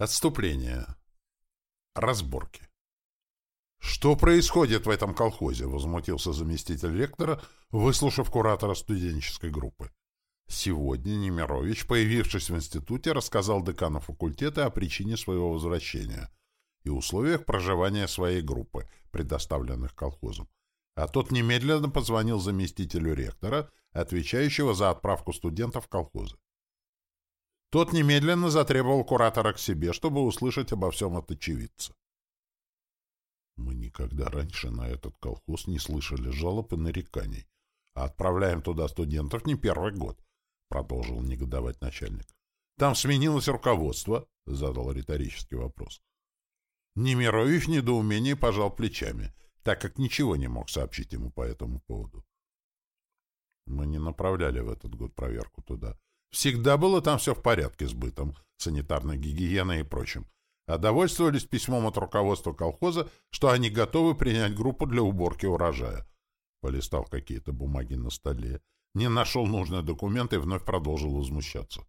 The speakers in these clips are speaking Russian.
Отступление. Разборки. «Что происходит в этом колхозе?» — возмутился заместитель ректора, выслушав куратора студенческой группы. Сегодня Немирович, появившись в институте, рассказал декану факультета о причине своего возвращения и условиях проживания своей группы, предоставленных колхозом. А тот немедленно позвонил заместителю ректора, отвечающего за отправку студентов в колхозы. Тот немедленно затребовал куратора к себе, чтобы услышать обо всем от очевидца. Мы никогда раньше на этот колхоз не слышали жалоб и нареканий, а отправляем туда студентов не первый год, — продолжил негодовать начальник. Там сменилось руководство, — задал риторический вопрос. Немирович в недоумении пожал плечами, так как ничего не мог сообщить ему по этому поводу. Мы не направляли в этот год проверку туда. Всегда было там все в порядке с бытом, санитарной гигиеной и прочим. А довольствовались письмом от руководства колхоза, что они готовы принять группу для уборки урожая. Полистал какие-то бумаги на столе, не нашел нужные документы и вновь продолжил возмущаться.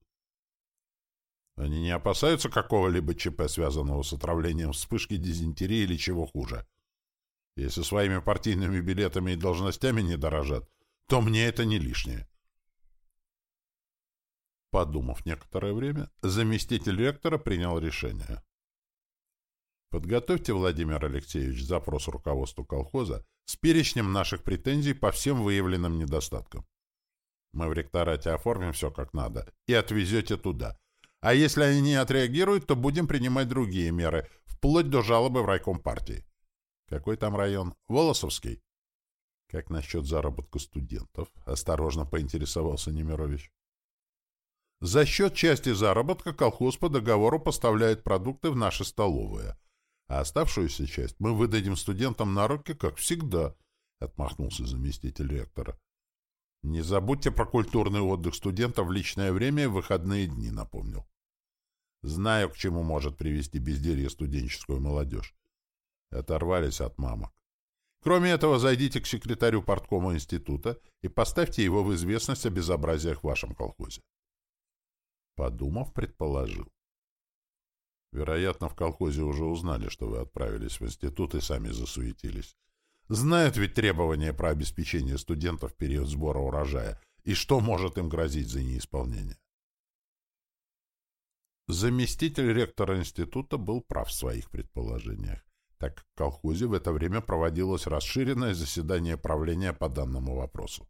Они не опасаются какого-либо ЧП, связанного с отравлением вспышки дизентерии или чего хуже. Если своими партийными билетами и должностями не дорожат, то мне это не лишнее. Подумав некоторое время, заместитель ректора принял решение. Подготовьте, Владимир Алексеевич, запрос руководству колхоза с перечнем наших претензий по всем выявленным недостаткам. Мы в ректорате оформим все как надо и отвезете туда. А если они не отреагируют, то будем принимать другие меры, вплоть до жалобы в райком партии. Какой там район? Волосовский? Как насчет заработка студентов? Осторожно поинтересовался Немирович. За счет части заработка колхоз по договору поставляет продукты в наши столовые, а оставшуюся часть мы выдадим студентам на руки, как всегда, — отмахнулся заместитель ректора. Не забудьте про культурный отдых студентов в личное время и выходные дни, — напомнил. Знаю, к чему может привести безделье студенческую молодежь. Оторвались от мамок. Кроме этого, зайдите к секретарю порткома института и поставьте его в известность о безобразиях в вашем колхозе. Подумав, предположил. Вероятно, в колхозе уже узнали, что вы отправились в институт и сами засуетились. Знают ведь требования про обеспечение студентов в период сбора урожая и что может им грозить за неисполнение. Заместитель ректора института был прав в своих предположениях, так как в колхозе в это время проводилось расширенное заседание правления по данному вопросу.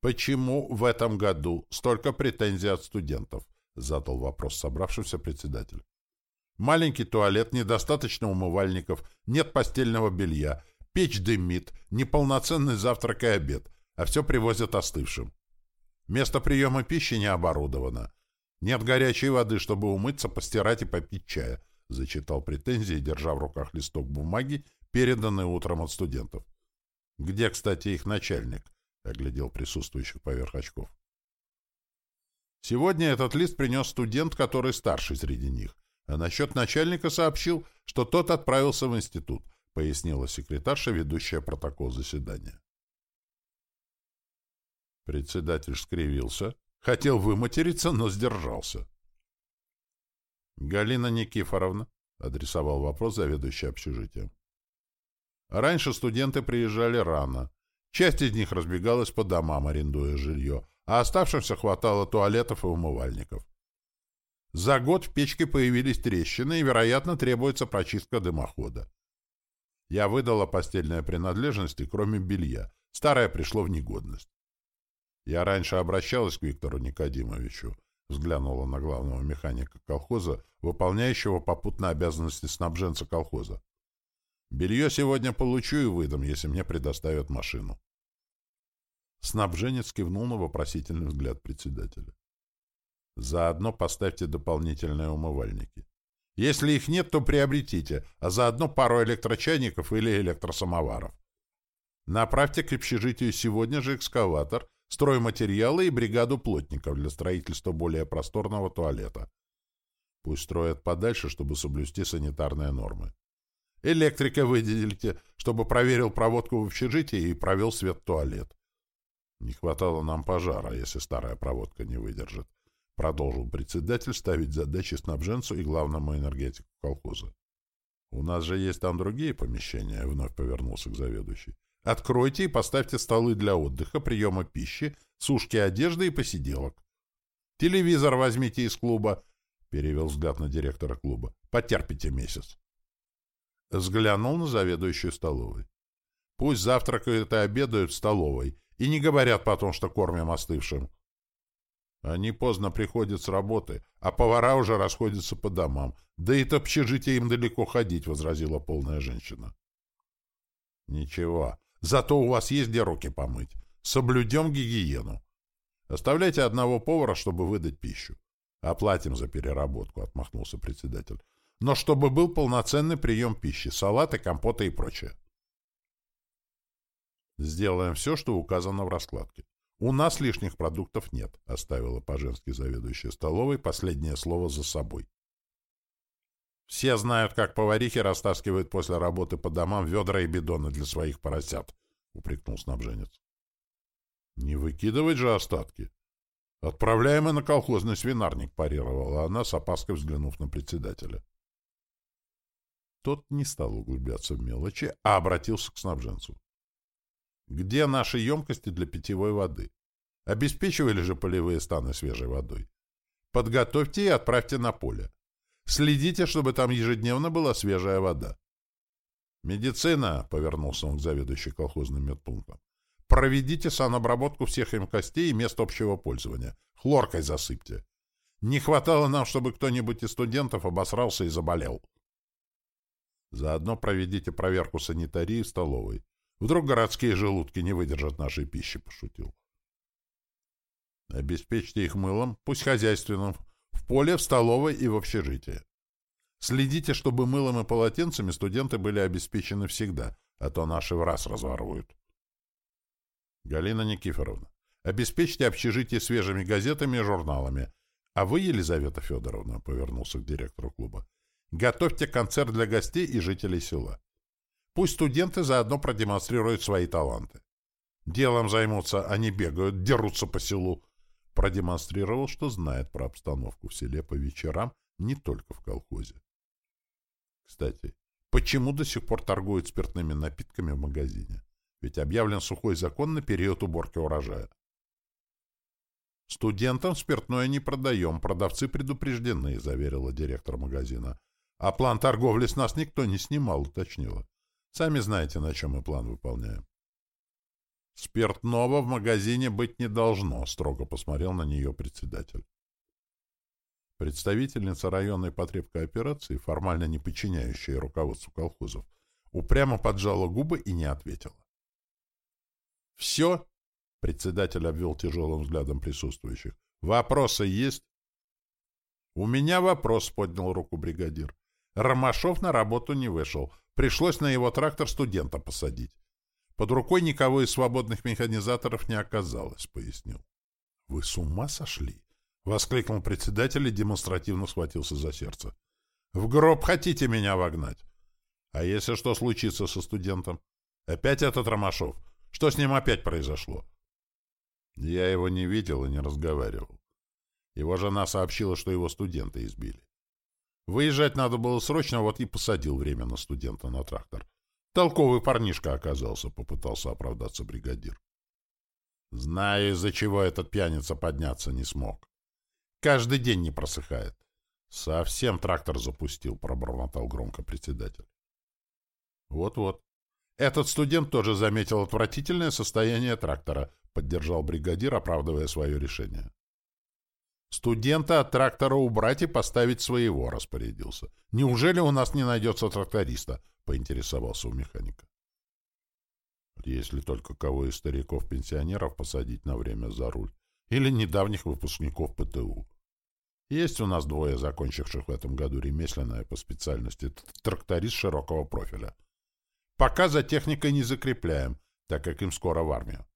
«Почему в этом году столько претензий от студентов?» — задал вопрос собравшимся председатель. «Маленький туалет, недостаточно умывальников, нет постельного белья, печь дымит, неполноценный завтрак и обед, а все привозят остывшим. Место приема пищи не оборудовано. Нет горячей воды, чтобы умыться, постирать и попить чая», — зачитал претензии, держа в руках листок бумаги, переданный утром от студентов. «Где, кстати, их начальник?» Оглядел присутствующих поверх очков. Сегодня этот лист принес студент, который старший среди них, а насчет начальника сообщил, что тот отправился в институт, пояснила секретарша, ведущая протокол заседания. Председатель скривился, хотел выматериться, но сдержался. «Галина Никифоровна», — адресовал вопрос заведующий общежитием. Раньше студенты приезжали рано, Часть из них разбегалась по домам, арендуя жилье, а оставшимся хватало туалетов и умывальников. За год в печке появились трещины, и, вероятно, требуется прочистка дымохода. Я выдала постельные принадлежности, кроме белья. Старое пришло в негодность. Я раньше обращалась к Виктору Никодимовичу, взглянула на главного механика колхоза, выполняющего попутно обязанности снабженца колхоза. Белье сегодня получу и выдам, если мне предоставят машину. Снабженец кивнул на вопросительный взгляд председателя. Заодно поставьте дополнительные умывальники. Если их нет, то приобретите, а заодно пару электрочайников или электросамоваров. Направьте к общежитию сегодня же экскаватор, стройматериалы и бригаду плотников для строительства более просторного туалета. Пусть строят подальше, чтобы соблюсти санитарные нормы. Электрика выделите, чтобы проверил проводку в общежитии и провел свет в туалет. Не хватало нам пожара, если старая проводка не выдержит. Продолжил председатель ставить задачи снабженцу и главному энергетику колхоза. «У нас же есть там другие помещения», — вновь повернулся к заведующей. «Откройте и поставьте столы для отдыха, приема пищи, сушки одежды и посиделок. Телевизор возьмите из клуба», — перевел взгляд на директора клуба. «Потерпите месяц». Взглянул на заведующую столовой. «Пусть завтракают и обедают в столовой, и не говорят потом, что кормим остывшим. Они поздно приходят с работы, а повара уже расходятся по домам. Да и до общежития им далеко ходить, — возразила полная женщина. — Ничего, зато у вас есть где руки помыть. Соблюдем гигиену. Оставляйте одного повара, чтобы выдать пищу. Оплатим за переработку, — отмахнулся председатель. Но чтобы был полноценный прием пищи, салаты, компоты и прочее. Сделаем все, что указано в раскладке. «У нас лишних продуктов нет», — оставила по-женски заведующая столовой последнее слово за собой. «Все знают, как поварихи растаскивают после работы по домам ведра и бидоны для своих поросят», — упрекнул снабженец. «Не выкидывать же остатки. Отправляемый на колхозный свинарник», — парировала она, с опаской взглянув на председателя. Тот не стал углубляться в мелочи, а обратился к снабженцу. Где наши емкости для питьевой воды? Обеспечивали же полевые станы свежей водой. Подготовьте и отправьте на поле. Следите, чтобы там ежедневно была свежая вода. «Медицина», — повернулся он к заведующей колхозным медпунктом, «проведите санобработку всех емкостей и мест общего пользования. Хлоркой засыпьте. Не хватало нам, чтобы кто-нибудь из студентов обосрался и заболел. Заодно проведите проверку санитарии в столовой. Вдруг городские желудки не выдержат нашей пищи, — пошутил. Обеспечьте их мылом, пусть хозяйственным, в поле, в столовой и в общежитии. Следите, чтобы мылом и полотенцами студенты были обеспечены всегда, а то наши в раз разворуют. Галина Никифоровна, обеспечьте общежитие свежими газетами и журналами. А вы, Елизавета Федоровна, — повернулся к директору клуба, — готовьте концерт для гостей и жителей села. Пусть студенты заодно продемонстрируют свои таланты. Делом займутся, они бегают, дерутся по селу. Продемонстрировал, что знает про обстановку в селе по вечерам, не только в колхозе. Кстати, почему до сих пор торгуют спиртными напитками в магазине? Ведь объявлен сухой закон на период уборки урожая. «Студентам спиртное не продаем, продавцы предупреждены», — заверила директор магазина. «А план торговли с нас никто не снимал», — уточнила. Сами знаете, на чем мы план выполняем. «Спиртного в магазине быть не должно», — строго посмотрел на нее председатель. Представительница районной потребкооперации, формально не подчиняющая руководству колхозов, упрямо поджала губы и не ответила. «Все?» — председатель обвел тяжелым взглядом присутствующих. «Вопросы есть?» «У меня вопрос», — поднял руку бригадир. Ромашов на работу не вышел. Пришлось на его трактор студента посадить. Под рукой никого из свободных механизаторов не оказалось, — пояснил. — Вы с ума сошли? — воскликнул председатель и демонстративно схватился за сердце. — В гроб хотите меня вогнать? А если что случится со студентом? Опять этот Ромашов? Что с ним опять произошло? Я его не видел и не разговаривал. Его жена сообщила, что его студенты избили. Выезжать надо было срочно, вот и посадил временно студента на трактор. Толковый парнишка оказался, попытался оправдаться бригадир. Знаю, из-за чего этот пьяница подняться не смог. Каждый день не просыхает. Совсем трактор запустил, пробормотал громко председатель. Вот-вот. Этот студент тоже заметил отвратительное состояние трактора, поддержал бригадир, оправдывая свое решение. Студента от трактора убрать и поставить своего, распорядился. Неужели у нас не найдется тракториста? Поинтересовался у механика. Если только кого из стариков-пенсионеров посадить на время за руль. Или недавних выпускников ПТУ. Есть у нас двое, закончивших в этом году ремесленное по специальности тракторист широкого профиля. Пока за техникой не закрепляем, так как им скоро в армию.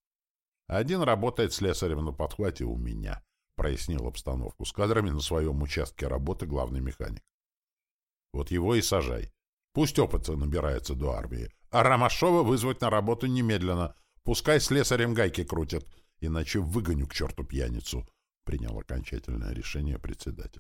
Один работает слесарем на подхвате у меня прояснил обстановку с кадрами на своем участке работы главный механик. Вот его и сажай. Пусть опыта набирается до армии. А Ромашова вызвать на работу немедленно. Пускай слесарем гайки крутят, иначе выгоню к черту пьяницу. принял окончательное решение председатель.